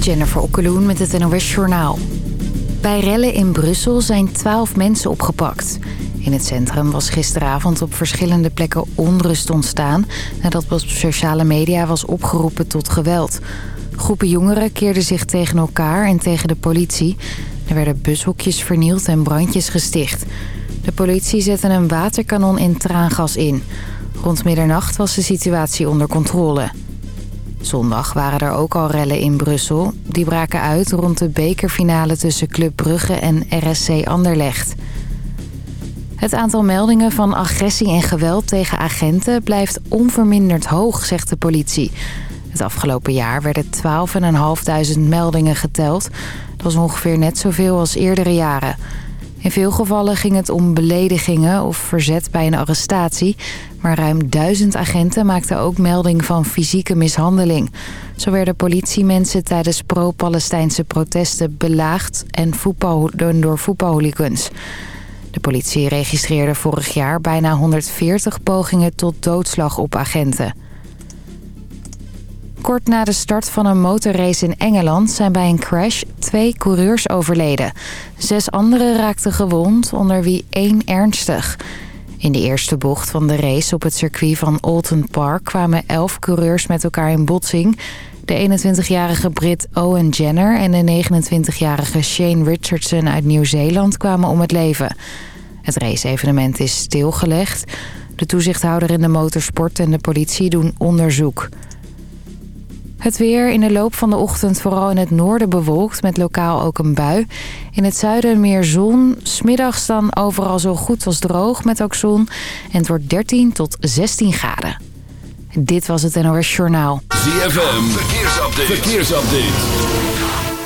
Jennifer Okkeloen met het NOS Journaal. Bij rellen in Brussel zijn twaalf mensen opgepakt. In het centrum was gisteravond op verschillende plekken onrust ontstaan... nadat op sociale media was opgeroepen tot geweld. Groepen jongeren keerden zich tegen elkaar en tegen de politie. Er werden bushokjes vernield en brandjes gesticht. De politie zette een waterkanon in traangas in. Rond middernacht was de situatie onder controle. Zondag waren er ook al rellen in Brussel. Die braken uit rond de bekerfinale tussen Club Brugge en RSC Anderlecht. Het aantal meldingen van agressie en geweld tegen agenten blijft onverminderd hoog, zegt de politie. Het afgelopen jaar werden 12.500 meldingen geteld. Dat was ongeveer net zoveel als eerdere jaren. In veel gevallen ging het om beledigingen of verzet bij een arrestatie. Maar ruim duizend agenten maakten ook melding van fysieke mishandeling. Zo werden politiemensen tijdens pro-Palestijnse protesten belaagd en voetbal, door voetbalhooligans. De politie registreerde vorig jaar bijna 140 pogingen tot doodslag op agenten. Kort na de start van een motorrace in Engeland zijn bij een crash twee coureurs overleden. Zes anderen raakten gewond, onder wie één ernstig. In de eerste bocht van de race op het circuit van Alton Park kwamen elf coureurs met elkaar in botsing. De 21-jarige Brit Owen Jenner en de 29-jarige Shane Richardson uit Nieuw-Zeeland kwamen om het leven. Het race-evenement is stilgelegd. De toezichthouder in de motorsport en de politie doen onderzoek. Het weer in de loop van de ochtend vooral in het noorden bewolkt met lokaal ook een bui. In het zuiden meer zon. Smiddags dan overal zo goed als droog met ook zon. En het wordt 13 tot 16 graden. Dit was het NOS Journaal. ZFM, verkeersupdate. verkeersupdate.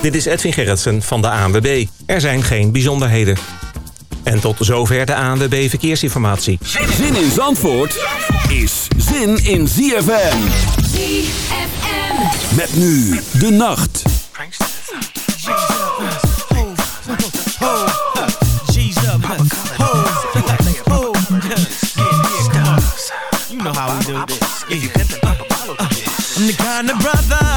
Dit is Edwin Gerritsen van de ANWB. Er zijn geen bijzonderheden. En tot zover de ANWB Verkeersinformatie. Zin in Zandvoort is zin in ZFM. ZFM. Met nu de nacht. You know how we do this. I'm the kind of brother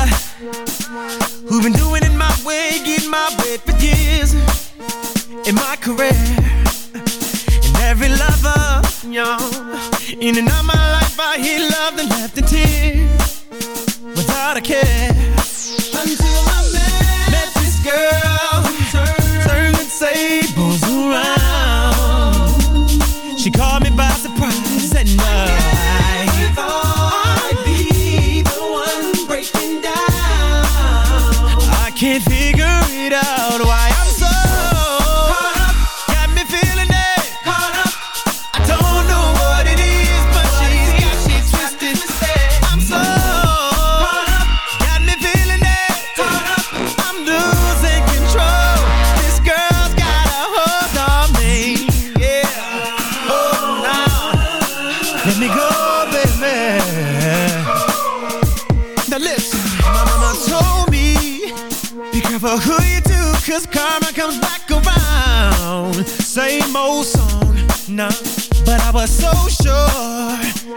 I was so sure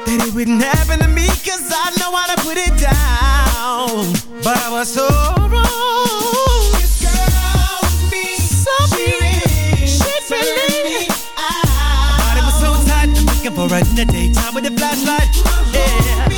That it wouldn't happen to me Cause I know how to put it down. But I was so wrong. This girl was me So she, she really My body was so tight looking for her in the daytime with a flashlight. Yeah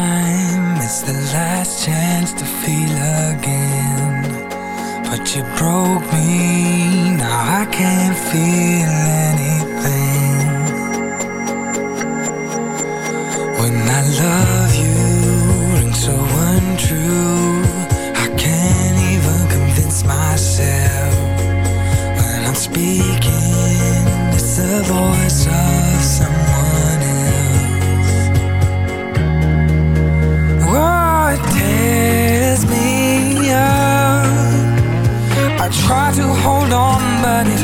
time It's the last chance to feel again. But you broke me Now I can't feel anything.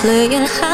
playing high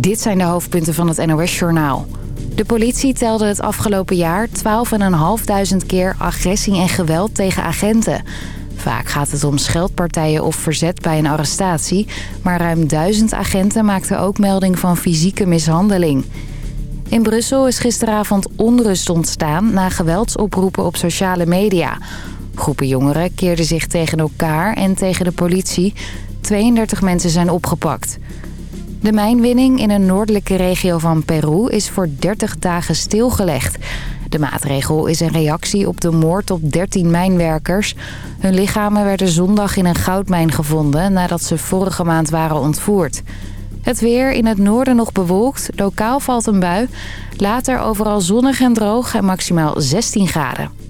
dit zijn de hoofdpunten van het NOS-journaal. De politie telde het afgelopen jaar 12.500 keer agressie en geweld tegen agenten. Vaak gaat het om scheldpartijen of verzet bij een arrestatie... maar ruim duizend agenten maakten ook melding van fysieke mishandeling. In Brussel is gisteravond onrust ontstaan na geweldsoproepen op sociale media. Groepen jongeren keerden zich tegen elkaar en tegen de politie. 32 mensen zijn opgepakt. De mijnwinning in een noordelijke regio van Peru is voor 30 dagen stilgelegd. De maatregel is een reactie op de moord op 13 mijnwerkers. Hun lichamen werden zondag in een goudmijn gevonden nadat ze vorige maand waren ontvoerd. Het weer in het noorden nog bewolkt, lokaal valt een bui. Later overal zonnig en droog en maximaal 16 graden.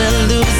and lose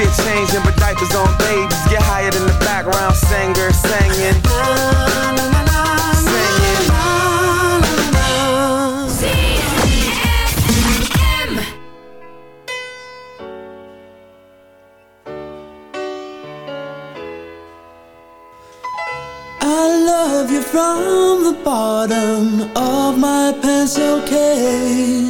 shit changing, but diapers on babies get higher than the background singer singing. I love you from the bottom of my pencil case.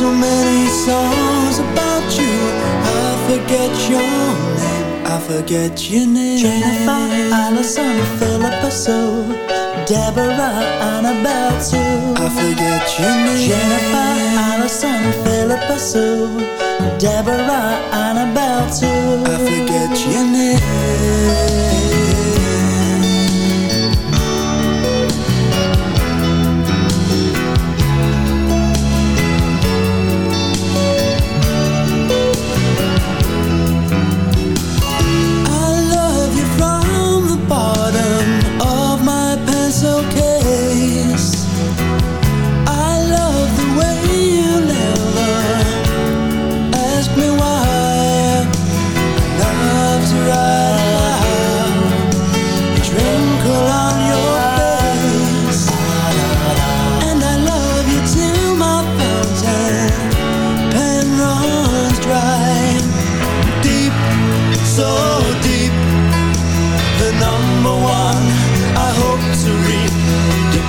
So many songs about you. I forget your name. I forget your name. Jennifer, Allison, Philippa Sue, Deborah, Annabelle Sue. I forget your name. Jennifer, Allison, Philippa Sue, Deborah, Annabelle Sue. I forget your name.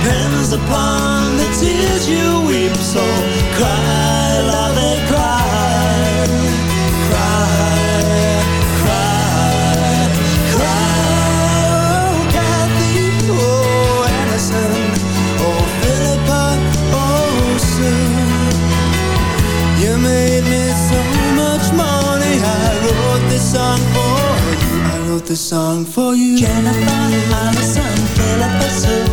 Depends upon the tears you weep. So cry, love it, cry, cry, cry, cry. Oh, Kathy, oh, Allison, oh, Philippa, oh, Sue. You made me so much money. I wrote this song for you. I wrote this song for you. Jennifer, Allison, Philippa Sue,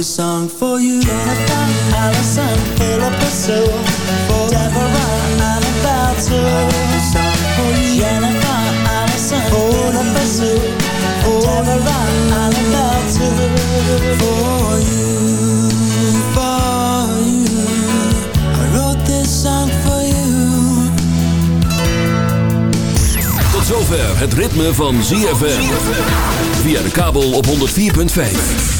This song for you. Jennifer, Allison, Philippa, Sue. For Deborah, this song for you. Jennifer, Allison, Philippa, Sue. For Deborah, Sue. For you, for you. I wrote this song for you. Tot zover het ritme van ZFM. Via de kabel op 104.5.